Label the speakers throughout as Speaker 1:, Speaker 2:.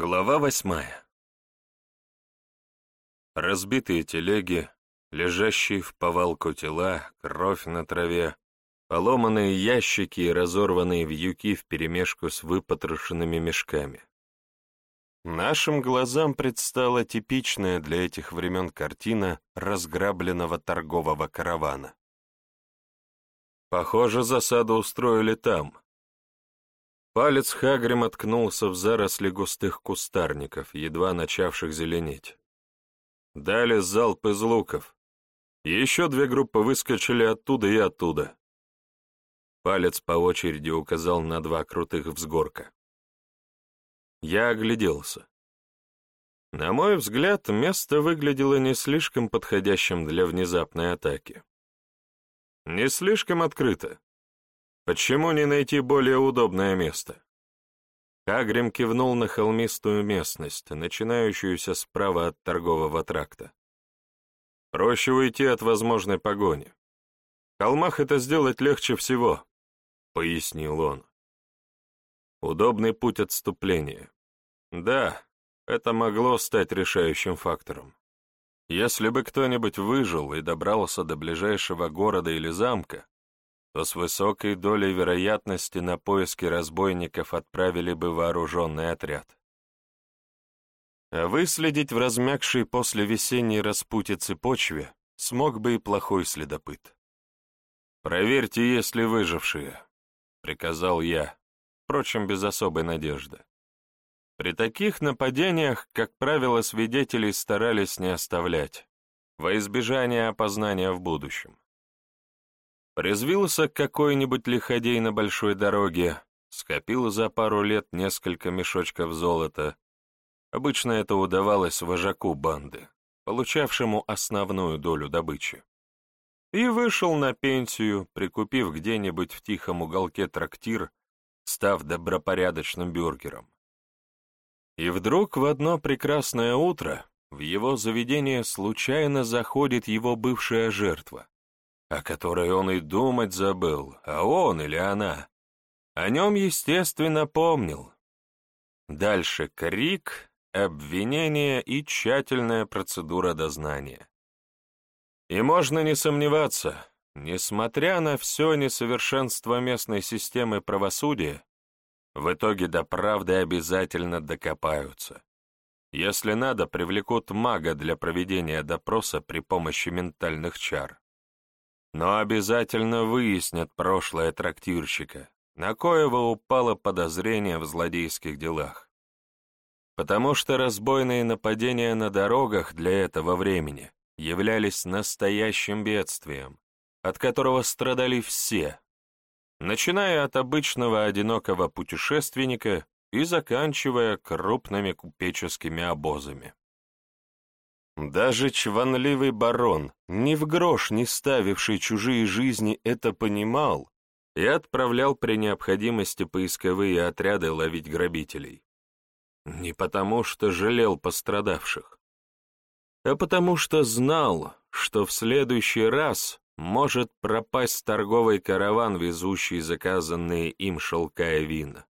Speaker 1: Глава восьмая Разбитые телеги, лежащие в повалку тела, кровь на траве, поломанные ящики и разорванные вьюки вперемешку с выпотрошенными мешками. Нашим глазам предстала типичная для этих времен картина разграбленного торгового каравана. Похоже, засаду устроили там. Палец Хагрим откнулся в заросли густых кустарников, едва начавших зеленеть. Дали залп из луков. Еще две группы выскочили оттуда и оттуда. Палец по очереди указал на два крутых взгорка. Я огляделся. На мой взгляд, место выглядело не слишком подходящим для внезапной атаки. Не слишком открыто. Почему не найти более удобное место? Кагрим кивнул на холмистую местность, начинающуюся справа от торгового тракта. Проще уйти от возможной погони. В холмах это сделать легче всего, — пояснил он. Удобный путь отступления. Да, это могло стать решающим фактором. Если бы кто-нибудь выжил и добрался до ближайшего города или замка, то с высокой долей вероятности на поиски разбойников отправили бы вооруженный отряд. А выследить в размягшей после весенней распутицы почве смог бы и плохой следопыт. «Проверьте, есть ли выжившие», — приказал я, впрочем, без особой надежды. При таких нападениях, как правило, свидетелей старались не оставлять, во избежание опознания в будущем. Призвился какой-нибудь лиходей на большой дороге, скопил за пару лет несколько мешочков золота. Обычно это удавалось вожаку банды, получавшему основную долю добычи. И вышел на пенсию, прикупив где-нибудь в тихом уголке трактир, став добропорядочным бюргером. И вдруг в одно прекрасное утро в его заведение случайно заходит его бывшая жертва, о которой он и думать забыл, а он или она. О нем, естественно, помнил. Дальше крик, обвинение и тщательная процедура дознания. И можно не сомневаться, несмотря на все несовершенство местной системы правосудия, в итоге до правды обязательно докопаются. Если надо, привлекут мага для проведения допроса при помощи ментальных чар. Но обязательно выяснят прошлое трактирщика, на коего упало подозрение в злодейских делах. Потому что разбойные нападения на дорогах для этого времени являлись настоящим бедствием, от которого страдали все, начиная от обычного одинокого путешественника и заканчивая крупными купеческими обозами. Даже чванливый барон, ни в грош не ставивший чужие жизни, это понимал и отправлял при необходимости поисковые отряды ловить грабителей. Не потому, что жалел пострадавших, а потому что знал, что в следующий раз может пропасть торговый караван, везущий заказанные им шелка и вина.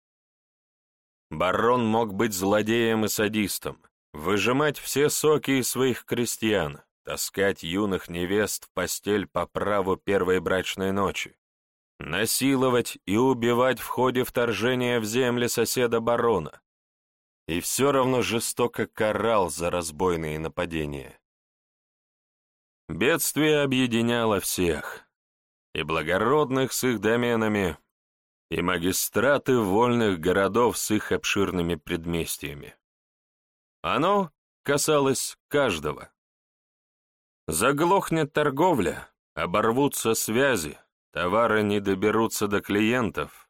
Speaker 1: Барон мог быть злодеем и садистом, выжимать все соки из своих крестьян, таскать юных невест в постель по праву первой брачной ночи, насиловать и убивать в ходе вторжения в земли соседа барона, и все равно жестоко карал за разбойные нападения. Бедствие объединяло всех, и благородных с их доменами, и магистраты вольных городов с их обширными предместьями. Оно касалось каждого. Заглохнет торговля, оборвутся связи, товары не доберутся до клиентов.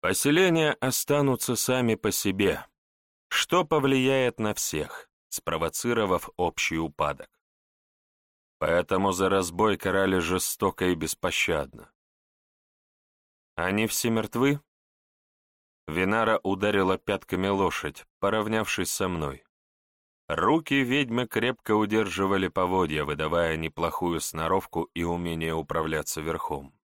Speaker 1: Поселения останутся сами по себе, что повлияет на всех, спровоцировав общий упадок. Поэтому за разбой карали жестоко и беспощадно. Они все мертвы? Винара ударила пятками лошадь, поравнявшись со мной. Руки ведьмы крепко удерживали поводья, выдавая неплохую сноровку и умение управляться верхом.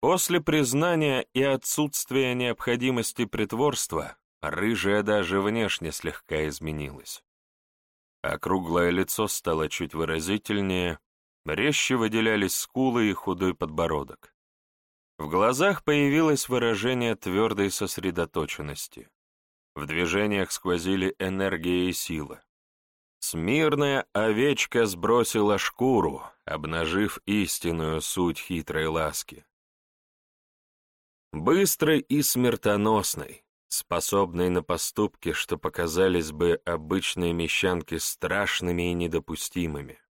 Speaker 1: После признания и отсутствия необходимости притворства рыжая даже внешне слегка изменилась. Округлое лицо стало чуть выразительнее, резче выделялись скулы и худой подбородок. В глазах появилось выражение твердой сосредоточенности. В движениях сквозили энергия и сила. Смирная овечка сбросила шкуру, обнажив истинную суть хитрой ласки. Быстрой и смертоносной, способной на поступки, что показались бы обычной мещанке страшными и недопустимыми.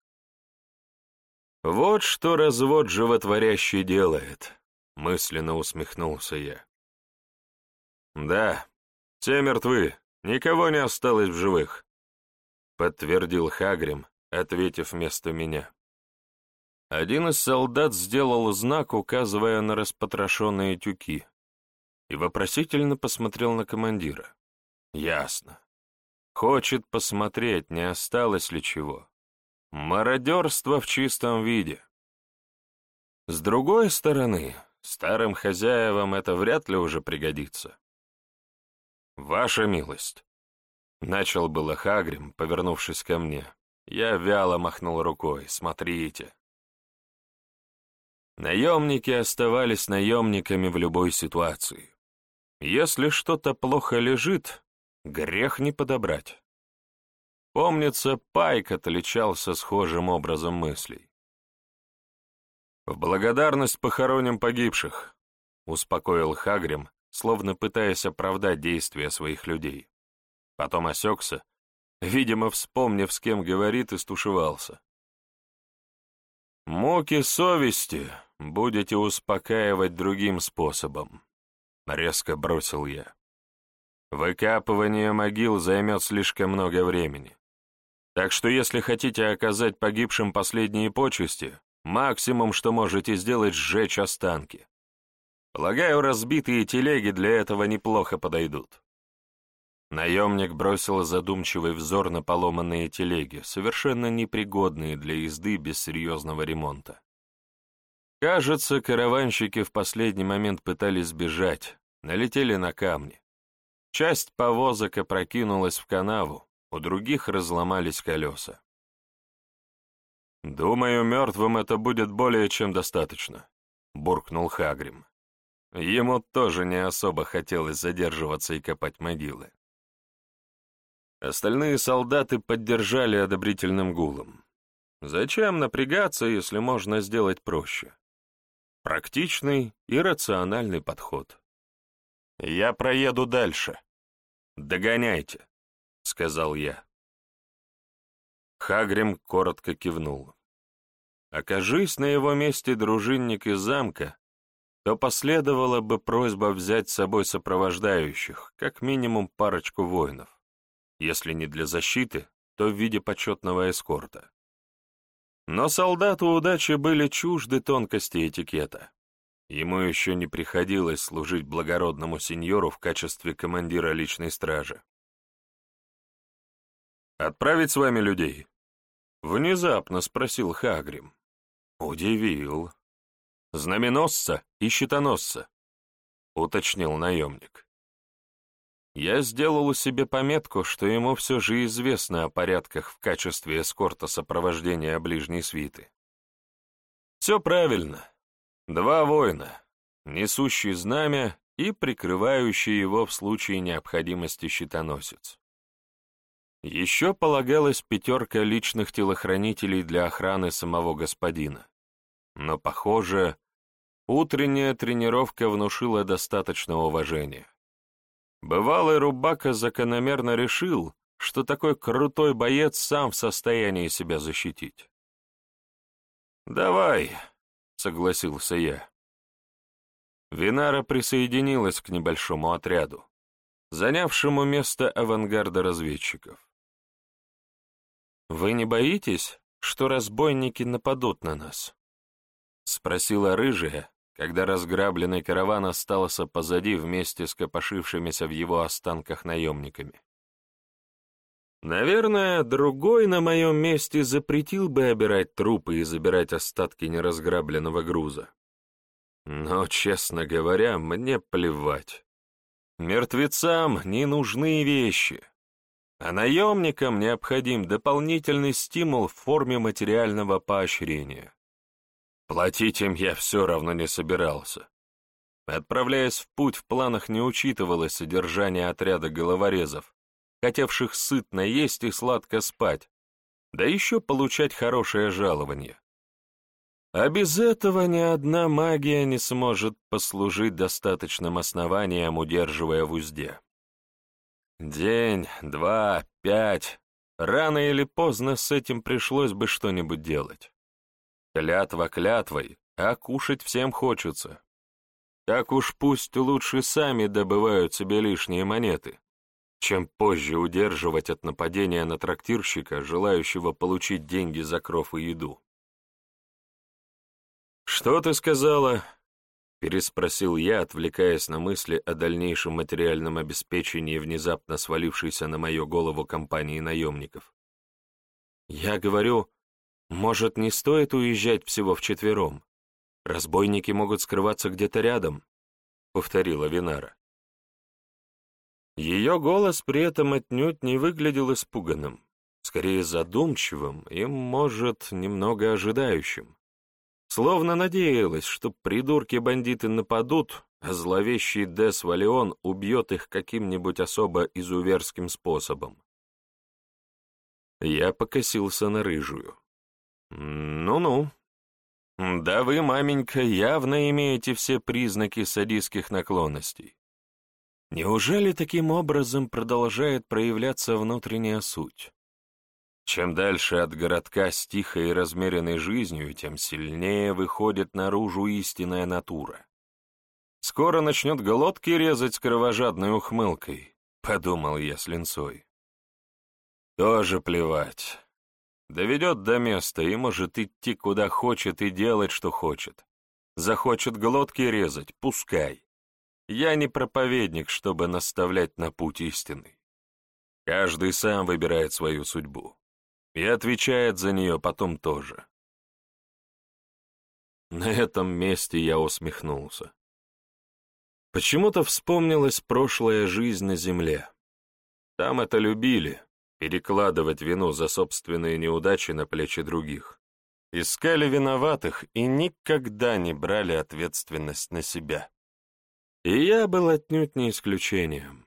Speaker 1: «Вот что развод животворящий делает», — мысленно усмехнулся я. «Да, те мертвы, никого не осталось в живых подтвердил Хагрим, ответив вместо меня. Один из солдат сделал знак, указывая на распотрошенные тюки, и вопросительно посмотрел на командира. Ясно. Хочет посмотреть, не осталось ли чего. Мародерство в чистом виде. С другой стороны, старым хозяевам это вряд ли уже пригодится. Ваша милость, Начал было Хагрим, повернувшись ко мне. Я вяло махнул рукой. «Смотрите». Наемники оставались наемниками в любой ситуации. Если что-то плохо лежит, грех не подобрать. Помнится, Пайк отличался схожим образом мыслей. «В благодарность похороним погибших», — успокоил Хагрим, словно пытаясь оправдать действия своих людей. Потом осекся, видимо, вспомнив, с кем говорит, и стушевался. «Муки совести будете успокаивать другим способом», — резко бросил я. «Выкапывание могил займет слишком много времени. Так что если хотите оказать погибшим последние почести, максимум, что можете сделать, сжечь останки. Полагаю, разбитые телеги для этого неплохо подойдут». Наемник бросил задумчивый взор на поломанные телеги, совершенно непригодные для езды без серьезного ремонта. Кажется, караванщики в последний момент пытались сбежать, налетели на камни. Часть повозок опрокинулась в канаву, у других разломались колеса. «Думаю, мертвым это будет более чем достаточно», — буркнул Хагрим. Ему тоже не особо хотелось задерживаться и копать могилы. Остальные солдаты поддержали одобрительным гулом. Зачем напрягаться, если можно сделать проще? Практичный и рациональный подход. «Я проеду дальше. Догоняйте», — сказал я. Хагрим коротко кивнул. Окажись на его месте дружинник из замка, то последовала бы просьба взять с собой сопровождающих, как минимум парочку воинов если не для защиты, то в виде почетного эскорта. Но солдату удачи были чужды тонкости этикета. Ему еще не приходилось служить благородному сеньору в качестве командира личной стражи. «Отправить с вами людей?» Внезапно спросил Хагрим. Удивил. «Знаменосца и щитоносца», — уточнил наемник. Я сделал себе пометку, что ему все же известно о порядках в качестве эскорта сопровождения ближней свиты. Все правильно. Два воина, несущий знамя и прикрывающий его в случае необходимости щитоносец. Еще полагалась пятерка личных телохранителей для охраны самого господина. Но, похоже, утренняя тренировка внушила достаточно уважения. Бывалый Рубака закономерно решил, что такой крутой боец сам в состоянии себя защитить. «Давай», — согласился я. Винара присоединилась к небольшому отряду, занявшему место авангарда разведчиков. «Вы не боитесь, что разбойники нападут на нас?» — спросила рыжая, когда разграбленный караван остался позади вместе с копошившимися в его останках наемниками. Наверное, другой на моем месте запретил бы обирать трупы и забирать остатки неразграбленного груза. Но, честно говоря, мне плевать. Мертвецам не нужны вещи, а наемникам необходим дополнительный стимул в форме материального поощрения. Платить им я все равно не собирался. Отправляясь в путь, в планах не учитывалось содержание отряда головорезов, хотевших сытно есть и сладко спать, да еще получать хорошее жалование. А без этого ни одна магия не сможет послужить достаточным основанием, удерживая в узде. День, два, пять. Рано или поздно с этим пришлось бы что-нибудь делать. Клятва клятвой, а кушать всем хочется. Так уж пусть лучше сами добывают себе лишние монеты, чем позже удерживать от нападения на трактирщика, желающего получить деньги за кров и еду. «Что ты сказала?» — переспросил я, отвлекаясь на мысли о дальнейшем материальном обеспечении внезапно свалившейся на мою голову компании наемников. «Я говорю, может, не стоит уезжать всего вчетвером? Разбойники могут скрываться где-то рядом», — повторила Винара. Ее голос при этом отнюдь не выглядел испуганным, скорее задумчивым и, может, немного ожидающим. Словно надеялась, что придурки-бандиты нападут, а зловещий Дес Валион убьет их каким-нибудь особо изуверским способом. Я покосился на рыжую. «Ну-ну. Да вы, маменька, явно имеете все признаки садистских наклонностей. Неужели таким образом продолжает проявляться внутренняя суть? Чем дальше от городка с тихой и размеренной жизнью, тем сильнее выходит наружу истинная натура. Скоро начнет голодки резать с кровожадной ухмылкой, подумал я с линцой. Тоже плевать. Доведет до места и может идти куда хочет и делать, что хочет. Захочет глотки резать, пускай. Я не проповедник, чтобы наставлять на путь истины. Каждый сам выбирает свою судьбу и отвечает за нее потом тоже. На этом месте я усмехнулся. Почему-то вспомнилась прошлая жизнь на земле. Там это любили, перекладывать вину за собственные неудачи на плечи других. Искали виноватых и никогда не брали ответственность на себя. И я был отнюдь не исключением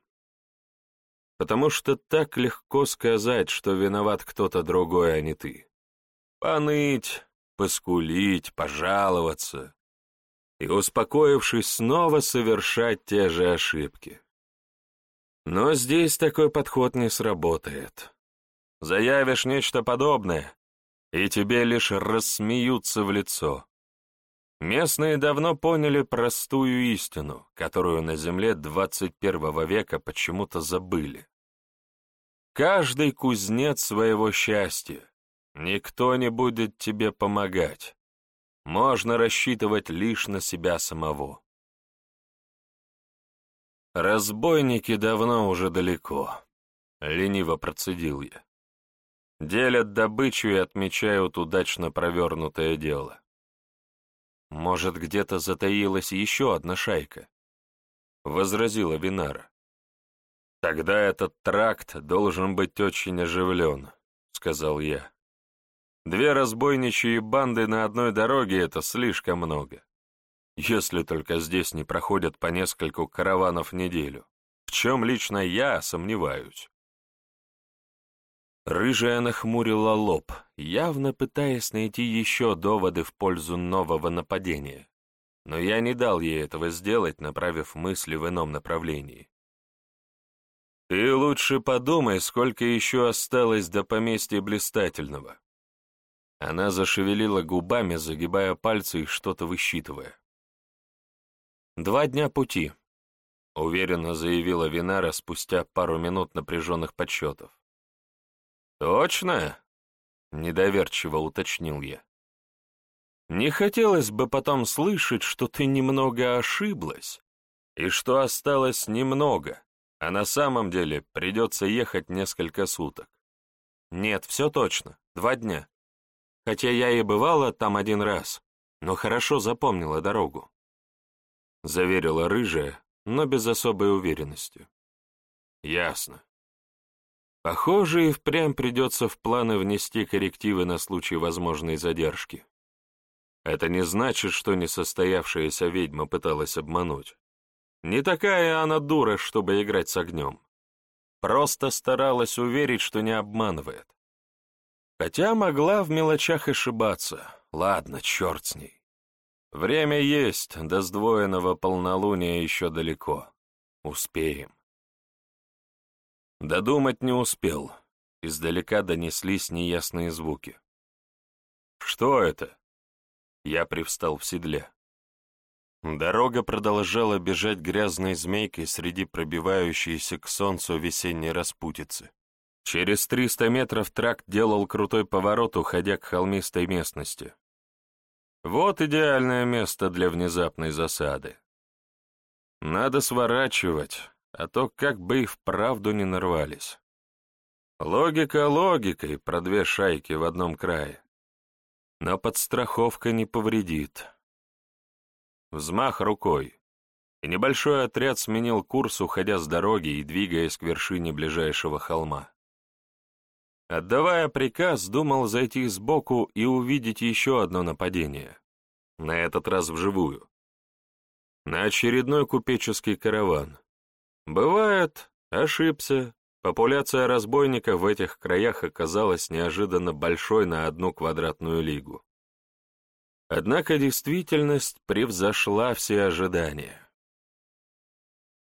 Speaker 1: потому что так легко сказать, что виноват кто-то другой, а не ты. Поныть, поскулить, пожаловаться и, успокоившись, снова совершать те же ошибки. Но здесь такой подход не сработает. Заявишь нечто подобное, и тебе лишь рассмеются в лицо. Местные давно поняли простую истину, которую на земле 21 века почему-то забыли. Каждый кузнец своего счастья. Никто не будет тебе помогать. Можно рассчитывать лишь на себя самого. Разбойники давно уже далеко, — лениво процедил я. Делят добычу и отмечают удачно провернутое дело. Может, где-то затаилась еще одна шайка? Возразила Винара. Тогда этот тракт должен быть очень оживлен, сказал я. Две разбойничьи банды на одной дороге — это слишком много. Если только здесь не проходят по нескольку караванов в неделю, в чем лично я сомневаюсь. Рыжая нахмурила лоб, явно пытаясь найти еще доводы в пользу нового нападения. Но я не дал ей этого сделать, направив мысли в ином направлении. «Ты лучше подумай, сколько еще осталось до поместья блистательного». Она зашевелила губами, загибая пальцы и что-то высчитывая. «Два дня пути», — уверенно заявила Винара спустя пару минут напряженных подсчетов. «Точно?» — недоверчиво уточнил я. «Не хотелось бы потом слышать, что ты немного ошиблась, и что осталось немного, а на самом деле придется ехать несколько суток. Нет, все точно, два дня. Хотя я и бывала там один раз, но хорошо запомнила дорогу. Заверила рыжая, но без особой уверенности. Ясно. Похоже, и впрямь придется в планы внести коррективы на случай возможной задержки. Это не значит, что несостоявшаяся ведьма пыталась обмануть. Не такая она дура, чтобы играть с огнем. Просто старалась уверить, что не обманывает. Хотя могла в мелочах ошибаться. Ладно, черт с ней. Время есть, до сдвоенного полнолуния еще далеко. Успеем. Додумать не успел. Издалека донеслись неясные звуки. «Что это?» Я привстал в седле. Дорога продолжала бежать грязной змейкой среди пробивающейся к солнцу весенней распутицы. Через триста метров тракт делал крутой поворот, уходя к холмистой местности. Вот идеальное место для внезапной засады. Надо сворачивать, а то как бы и вправду не нарвались. Логика логикой про две шайки в одном крае. Но подстраховка не повредит. Взмах рукой, и небольшой отряд сменил курс, уходя с дороги и двигаясь к вершине ближайшего холма. Отдавая приказ, думал зайти сбоку и увидеть еще одно нападение. На этот раз вживую. На очередной купеческий караван. Бывает, ошибся. Популяция разбойников в этих краях оказалась неожиданно большой на одну квадратную лигу. Однако действительность превзошла все ожидания.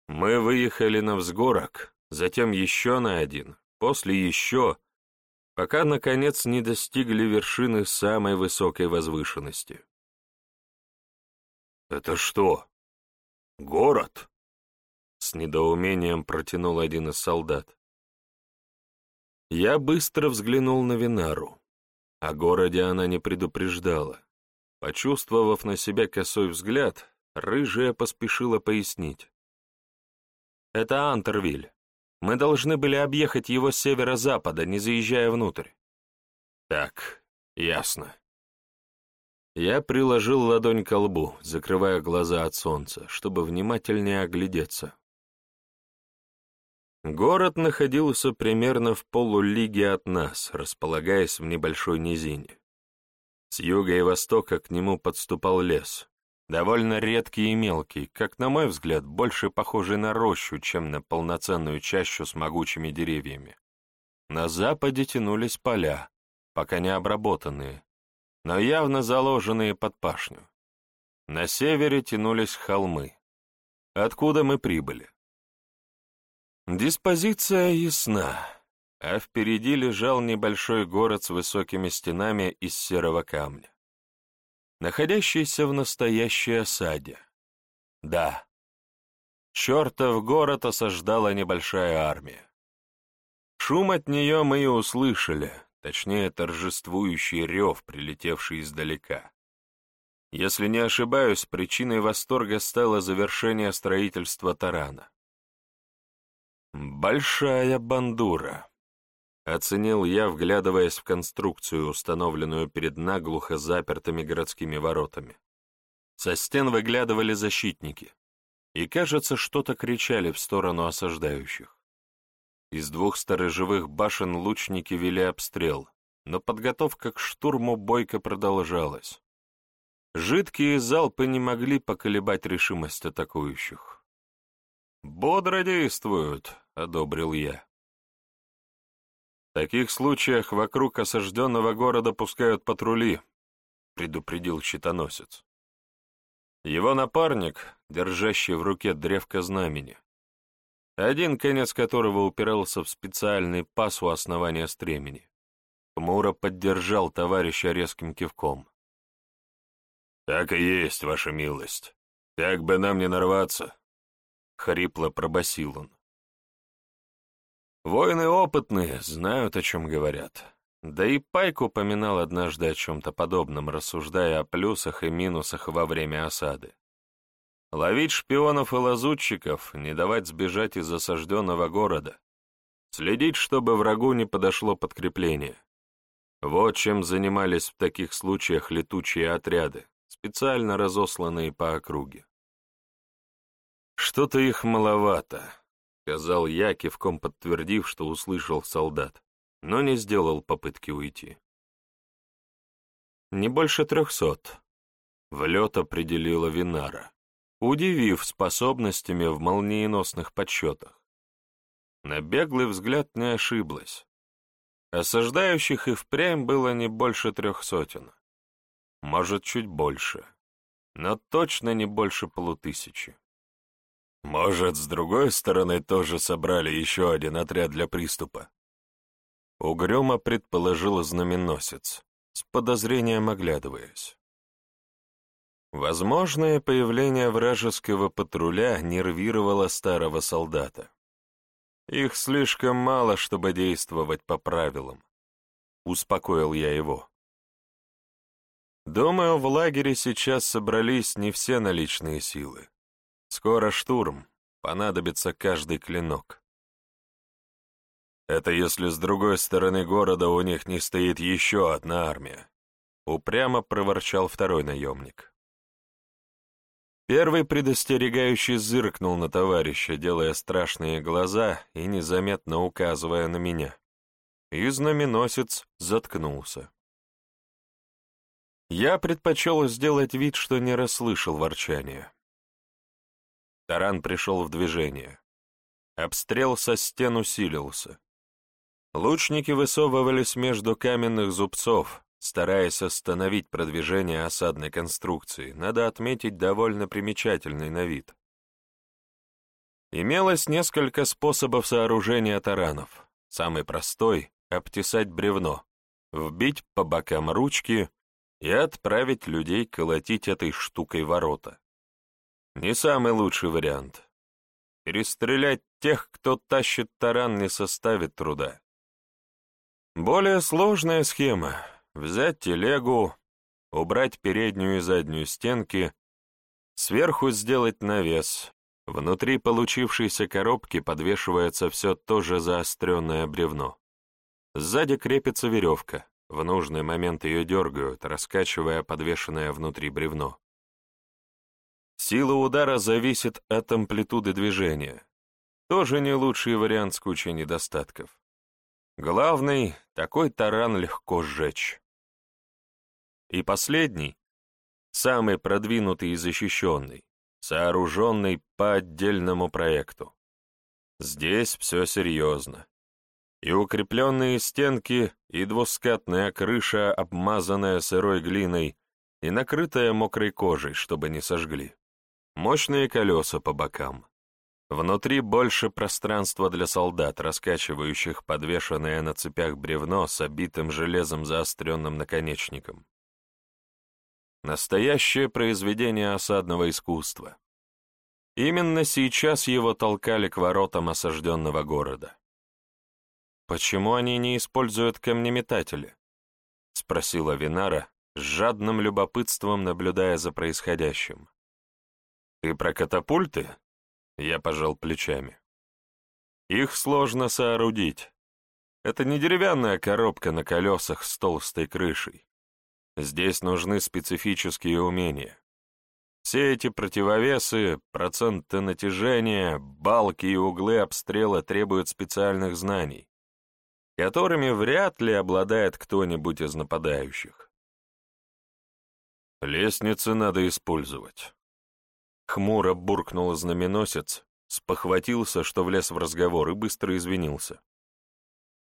Speaker 1: Мы выехали на взгорок, затем еще на один, после еще, пока, наконец, не достигли вершины самой высокой возвышенности. «Это что, город?» С недоумением протянул один из солдат. Я быстро взглянул на Винару. О городе она не предупреждала. Почувствовав на себя косой взгляд, рыжая поспешила пояснить. «Это Антервиль. Мы должны были объехать его с северо-запада, не заезжая внутрь». «Так, ясно». Я приложил ладонь к лбу, закрывая глаза от солнца, чтобы внимательнее оглядеться. Город находился примерно в полулиге от нас, располагаясь в небольшой низине. С юга и востока к нему подступал лес, довольно редкий и мелкий, как, на мой взгляд, больше похожий на рощу, чем на полноценную чащу с могучими деревьями. На западе тянулись поля, пока не обработанные, но явно заложенные под пашню. На севере тянулись холмы. Откуда мы прибыли? Диспозиция ясна а впереди лежал небольшой город с высокими стенами из серого камня, находящийся в настоящей осаде. Да, чертов город осаждала небольшая армия. Шум от нее мы и услышали, точнее торжествующий рев, прилетевший издалека. Если не ошибаюсь, причиной восторга стало завершение строительства тарана. Большая бандура. Оценил я, вглядываясь в конструкцию, установленную перед наглухо запертыми городскими воротами. Со стен выглядывали защитники, и, кажется, что-то кричали в сторону осаждающих. Из двух сторожевых башен лучники вели обстрел, но подготовка к штурму бойко продолжалась. Жидкие залпы не могли поколебать решимость атакующих. «Бодро действуют», — одобрил я. В таких случаях вокруг осажденного города пускают патрули, предупредил щитоносец. Его напарник, держащий в руке древко знамени, один конец которого упирался в специальный паз у основания стремени. Хмуро поддержал товарища резким кивком. «Так и есть, ваша милость. Как бы нам не нарваться!» — хрипло пробасил он. Воины опытные, знают, о чем говорят. Да и Пайк упоминал однажды о чем-то подобном, рассуждая о плюсах и минусах во время осады. Ловить шпионов и лазутчиков, не давать сбежать из осажденного города, следить, чтобы врагу не подошло подкрепление. Вот чем занимались в таких случаях летучие отряды, специально разосланные по округе. «Что-то их маловато», — сказал я, кивком подтвердив, что услышал солдат, но не сделал попытки уйти. «Не больше трехсот», — в лед определила Винара, удивив способностями в молниеносных подсчетах. На беглый взгляд не ошиблась. Осаждающих и впрямь было не больше трех сотен. Может, чуть больше, но точно не больше полутысячи. Может, с другой стороны тоже собрали еще один отряд для приступа. Угрюмо предположил знаменосец, с подозрением оглядываясь. Возможное появление вражеского патруля нервировало старого солдата. Их слишком мало, чтобы действовать по правилам. Успокоил я его. Думаю, в лагере сейчас собрались не все наличные силы. Скоро штурм, понадобится каждый клинок. Это если с другой стороны города у них не стоит еще одна армия. Упрямо проворчал второй наемник. Первый предостерегающий зыркнул на товарища, делая страшные глаза и незаметно указывая на меня. И знаменосец заткнулся. Я предпочел сделать вид, что не расслышал ворчания. Таран пришел в движение. Обстрел со стен усилился. Лучники высовывались между каменных зубцов, стараясь остановить продвижение осадной конструкции, надо отметить довольно примечательный на вид. Имелось несколько способов сооружения таранов. Самый простой — обтесать бревно, вбить по бокам ручки и отправить людей колотить этой штукой ворота. Не самый лучший вариант. Перестрелять тех, кто тащит таран, не составит труда. Более сложная схема — взять телегу, убрать переднюю и заднюю стенки, сверху сделать навес, внутри получившейся коробки подвешивается все то же заостренное бревно. Сзади крепится веревка, в нужный момент ее дергают, раскачивая подвешенное внутри бревно. Сила удара зависит от амплитуды движения. Тоже не лучший вариант с кучей недостатков. Главный — такой таран легко сжечь. И последний, самый продвинутый и защищенный, сооруженный по отдельному проекту. Здесь все серьезно. И укрепленные стенки, и двускатная крыша, обмазанная сырой глиной, и накрытая мокрой кожей, чтобы не сожгли. Мощные колеса по бокам. Внутри больше пространства для солдат, раскачивающих подвешенное на цепях бревно с обитым железом заостренным наконечником. Настоящее произведение осадного искусства. Именно сейчас его толкали к воротам осажденного города. «Почему они не используют камнеметатели?» — спросила Винара, с жадным любопытством наблюдая за происходящим. «Ты про катапульты?» Я пожал плечами. «Их сложно соорудить. Это не деревянная коробка на колесах с толстой крышей. Здесь нужны специфические умения. Все эти противовесы, проценты натяжения, балки и углы обстрела требуют специальных знаний, которыми вряд ли обладает кто-нибудь из нападающих. Лестницы надо использовать. Хмуро буркнул знаменосец, спохватился, что влез в разговор, и быстро извинился.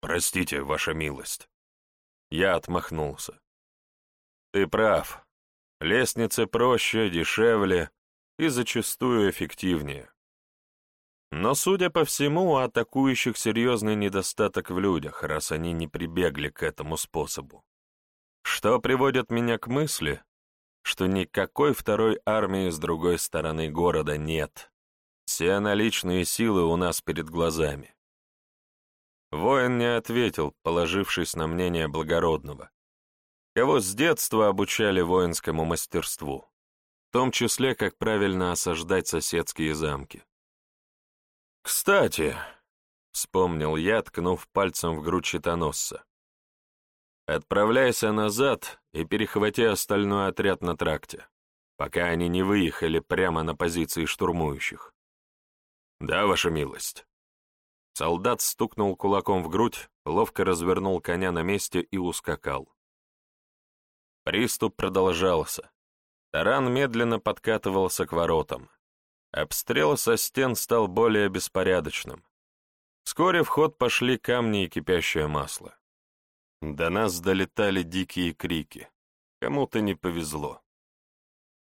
Speaker 1: «Простите, ваша милость». Я отмахнулся. «Ты прав. Лестницы проще, дешевле и зачастую эффективнее. Но, судя по всему, у атакующих серьезный недостаток в людях, раз они не прибегли к этому способу. Что приводит меня к мысли, что никакой второй армии с другой стороны города нет. Все наличные силы у нас перед глазами. Воин не ответил, положившись на мнение благородного, кого с детства обучали воинскому мастерству, в том числе, как правильно осаждать соседские замки. «Кстати», — вспомнил я, ткнув пальцем в грудь щитоносца, Отправляйся назад и перехвати остальной отряд на тракте, пока они не выехали прямо на позиции штурмующих. «Да, ваша милость». Солдат стукнул кулаком в грудь, ловко развернул коня на месте и ускакал. Приступ продолжался. Таран медленно подкатывался к воротам. Обстрел со стен стал более беспорядочным. Вскоре в ход пошли камни и кипящее масло. До нас долетали дикие крики. Кому-то не повезло.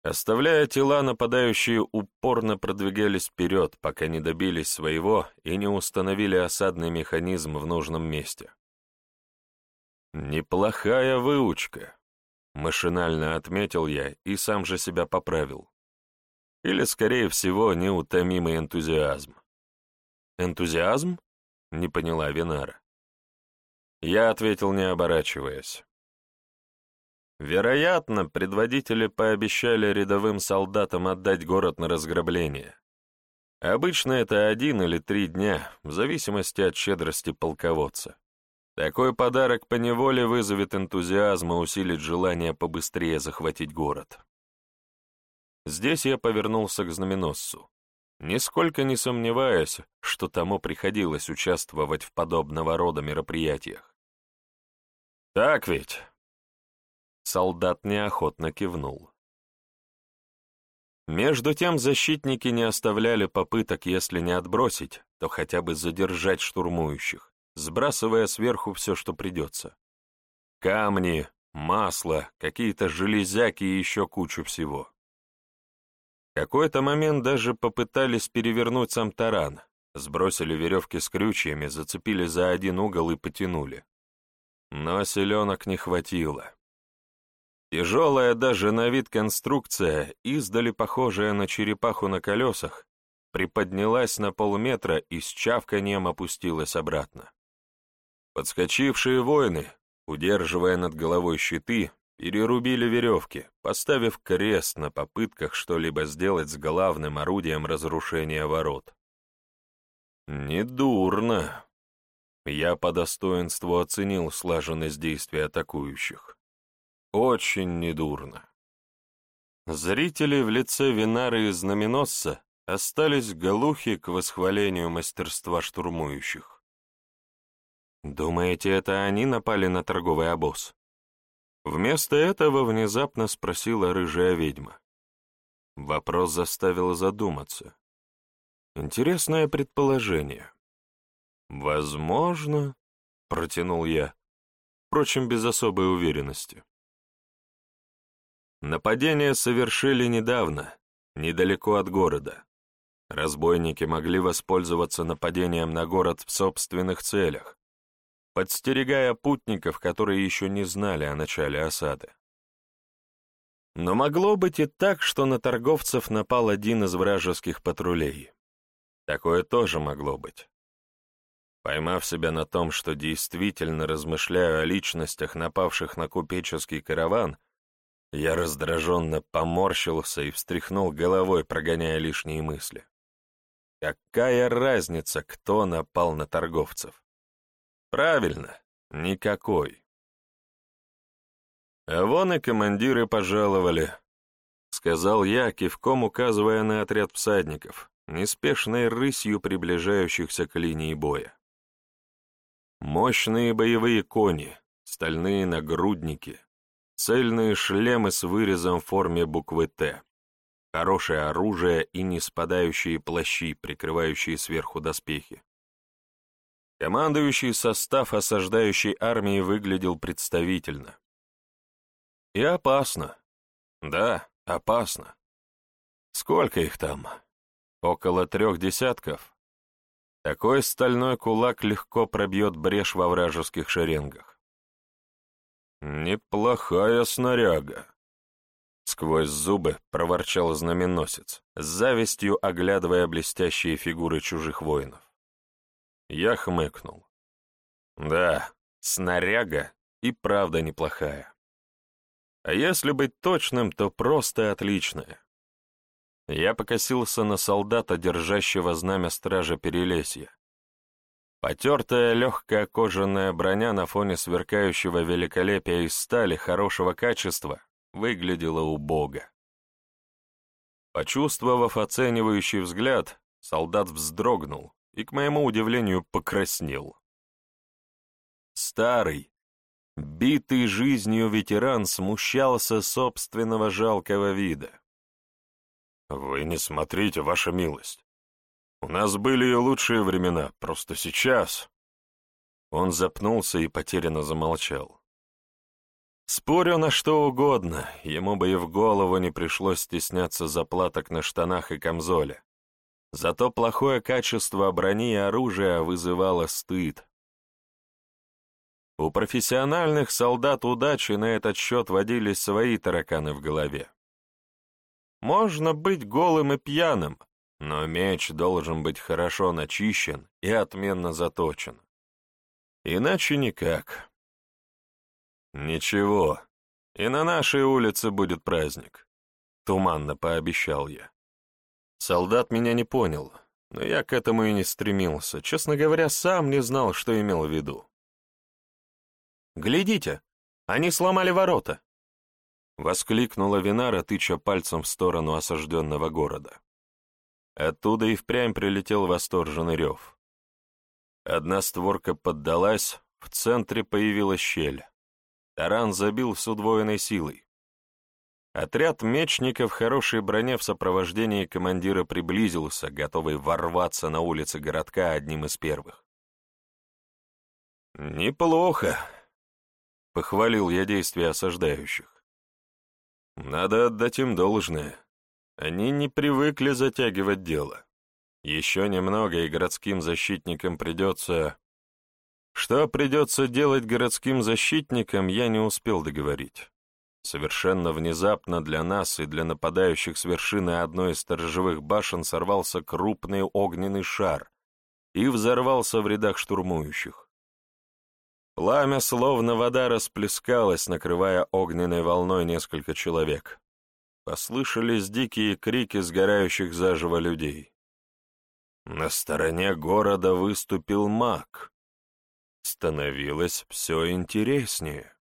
Speaker 1: Оставляя тела, нападающие упорно продвигались вперед, пока не добились своего и не установили осадный механизм в нужном месте. «Неплохая выучка», — машинально отметил я и сам же себя поправил. Или, скорее всего, неутомимый энтузиазм. «Энтузиазм?» — не поняла Винара. Я ответил, не оборачиваясь. Вероятно, предводители пообещали рядовым солдатам отдать город на разграбление. Обычно это один или три дня, в зависимости от щедрости полководца. Такой подарок поневоле вызовет энтузиазм и усилит желание побыстрее захватить город. Здесь я повернулся к знаменосцу, нисколько не сомневаясь, что тому приходилось участвовать в подобного рода мероприятиях. «Так ведь?» Солдат неохотно кивнул. Между тем защитники не оставляли попыток, если не отбросить, то хотя бы задержать штурмующих, сбрасывая сверху все, что придется. Камни, масло, какие-то железяки и еще кучу всего. Какой-то момент даже попытались перевернуть сам таран, сбросили веревки с крючьями, зацепили за один угол и потянули. Но селенок не хватило. Тяжелая даже на вид конструкция, издали похожая на черепаху на колесах, приподнялась на полметра и с чавканием опустилась обратно. Подскочившие воины, удерживая над головой щиты, перерубили веревки, поставив крест на попытках что-либо сделать с главным орудием разрушения ворот. Недурно. Я по достоинству оценил слаженность действий атакующих. Очень недурно. Зрители в лице Винары и Знаменосца остались глухи к восхвалению мастерства штурмующих. «Думаете, это они напали на торговый обоз?» Вместо этого внезапно спросила рыжая ведьма. Вопрос заставил задуматься. Интересное предположение. «Возможно», — протянул я, впрочем, без особой уверенности. Нападение совершили недавно, недалеко от города. Разбойники могли воспользоваться нападением на город в собственных целях, подстерегая путников, которые еще не знали о начале осады. Но могло быть и так, что на торговцев напал один из вражеских патрулей. Такое тоже могло быть. Поймав себя на том, что действительно размышляю о личностях, напавших на купеческий караван, я раздраженно поморщился и встряхнул головой, прогоняя лишние мысли. Какая разница, кто напал на торговцев? Правильно, никакой. А вон и командиры пожаловали, — сказал я, кивком указывая на отряд всадников, неспешной рысью приближающихся к линии боя. Мощные боевые кони, стальные нагрудники, Цельные шлемы с вырезом в форме буквы «Т», хорошее оружие и не спадающие плащи, прикрывающие сверху доспехи. Командующий состав осаждающей армии выглядел представительно. И опасно. Да, опасно. Сколько их там? Около трех десятков? Такой стальной кулак легко пробьет брешь во вражеских шеренгах. «Неплохая снаряга», — сквозь зубы проворчал знаменосец, с завистью оглядывая блестящие фигуры чужих воинов. Я хмыкнул. «Да, снаряга и правда неплохая. А если быть точным, то просто отличная». Я покосился на солдата, держащего знамя стража Перелесья, Потертая легкая кожаная броня на фоне сверкающего великолепия из стали хорошего качества выглядела убого. Почувствовав оценивающий взгляд, солдат вздрогнул и, к моему удивлению, покраснел. Старый, битый жизнью ветеран смущался собственного жалкого вида. «Вы не смотрите, ваша милость. У нас были и лучшие времена, просто сейчас...» Он запнулся и потерянно замолчал. Спорю на что угодно, ему бы и в голову не пришлось стесняться заплаток на штанах и камзоле. Зато плохое качество брони и оружия вызывало стыд. У профессиональных солдат удачи на этот счет водились свои тараканы в голове. Можно быть голым и пьяным, но меч должен быть хорошо начищен и отменно заточен. Иначе никак. «Ничего, и на нашей улице будет праздник», — туманно пообещал я. Солдат меня не понял, но я к этому и не стремился. Честно говоря, сам не знал, что имел в виду. «Глядите, они сломали ворота!» — воскликнула Винара, тыча пальцем в сторону осажденного города. Оттуда и впрямь прилетел восторженный рев. Одна створка поддалась, в центре появилась щель. Таран забил с удвоенной силой. Отряд мечников в хорошей броне в сопровождении командира приблизился, готовый ворваться на улицы городка одним из первых. «Неплохо», — похвалил я действия осаждающих. «Надо отдать им должное. Они не привыкли затягивать дело. Еще немного, и городским защитникам придется что придется делать городским защитникам, я не успел договорить. Совершенно внезапно для нас и для нападающих с вершины одной из сторожевых башен сорвался крупный огненный шар и взорвался в рядах штурмующих. Пламя, словно вода, расплескалось, накрывая огненной волной несколько человек. Послышались дикие крики сгорающих заживо людей. На стороне города выступил маг становилось все интереснее.